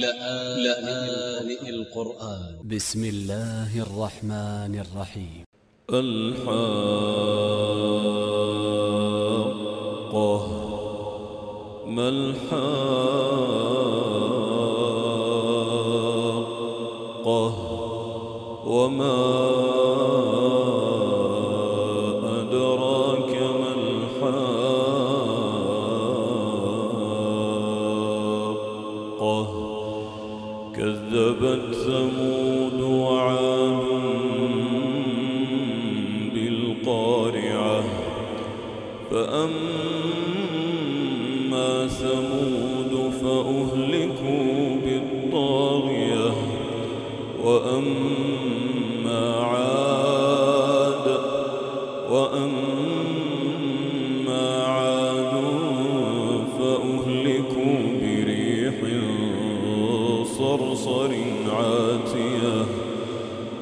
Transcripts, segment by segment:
لآن القرآن. ب س م الله الرحمن الرحيم الحاقة ما الحاقة وما فأما ثمود فأهلكوا بالطاغية وأما عاد وأما عاد فأهلكوا بريح صرصر عاتية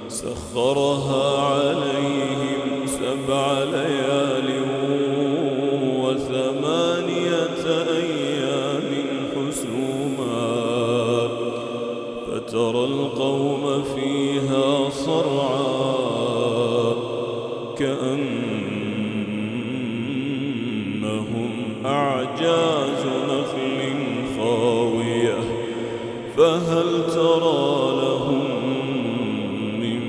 سخرها عليهم أعجاز نخل خاوية فهل ترى لهم من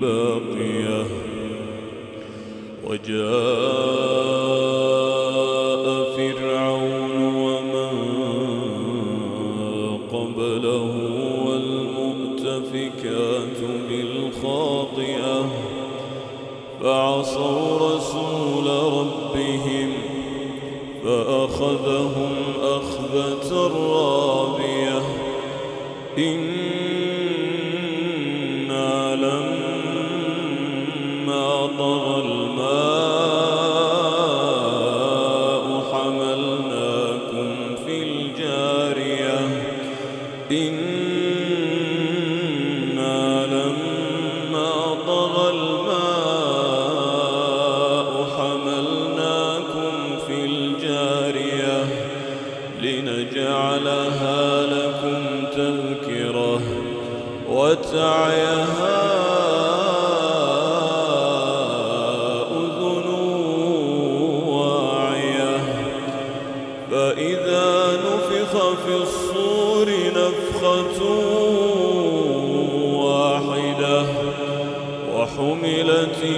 باقية؟ وجاء فرعون ومن قبله والمؤتفكات بالخاطئة فعصوا إنا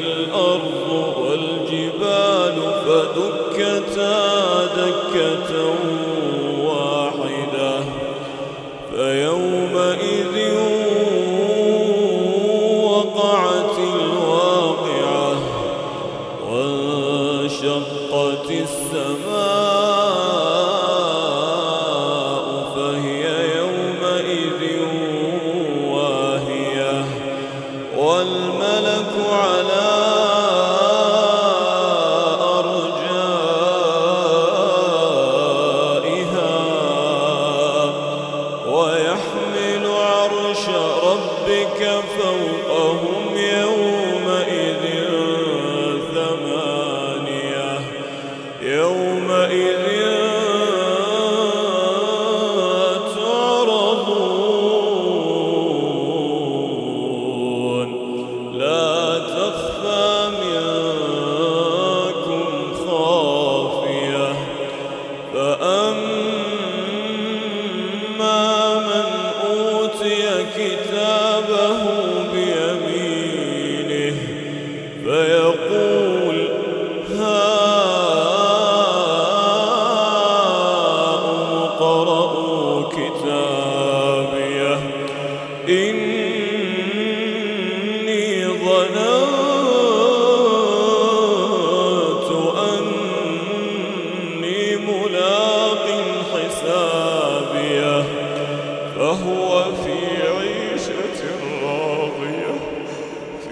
الأرض والجبال فدكتا دكة واحدة. فيومئذ وقعت الواقعة وانشقت السماء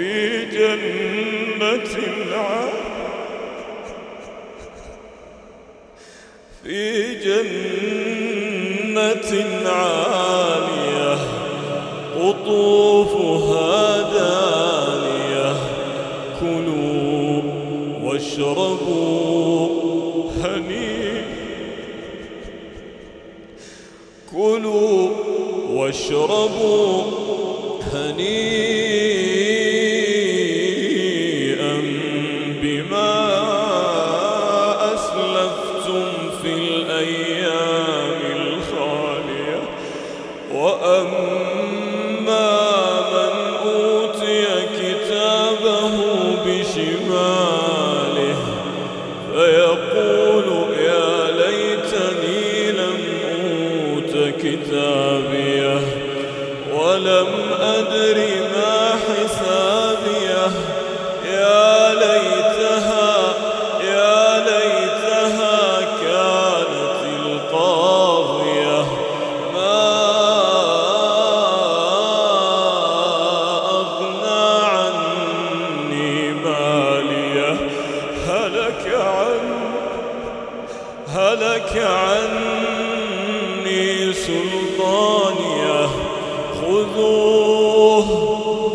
في جنة في جنة عالية قطوفها دانية. كلوا واشربوا هنيئا. كلوا واشربوا هنيئا. ولم أدر ما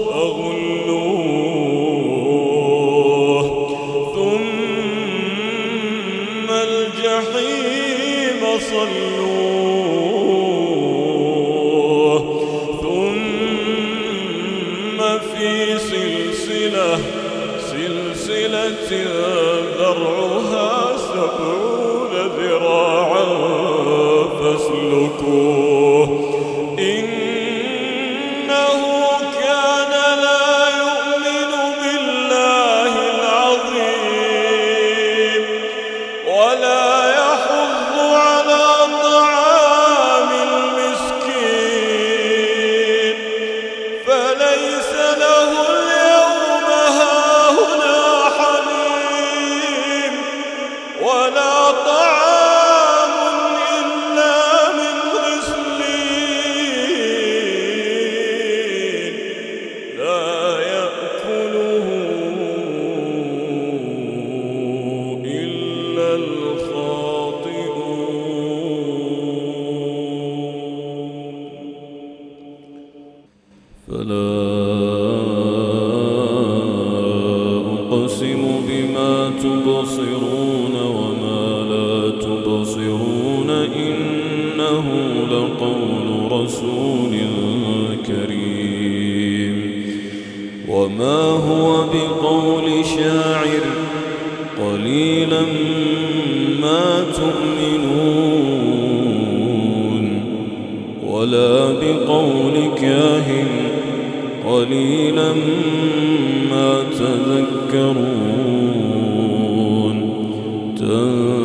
فغلوه. ثم الجحيم صلوه. ثم في سلسلة سلسلة ذرعها سبعون ذراعا فاسلكوه. إنه لقول رسول كريم. وما هو بقول شاعر قليلا ما تؤمنون. ولا بقول كاهن قليلا ما تذكرون. تنزيل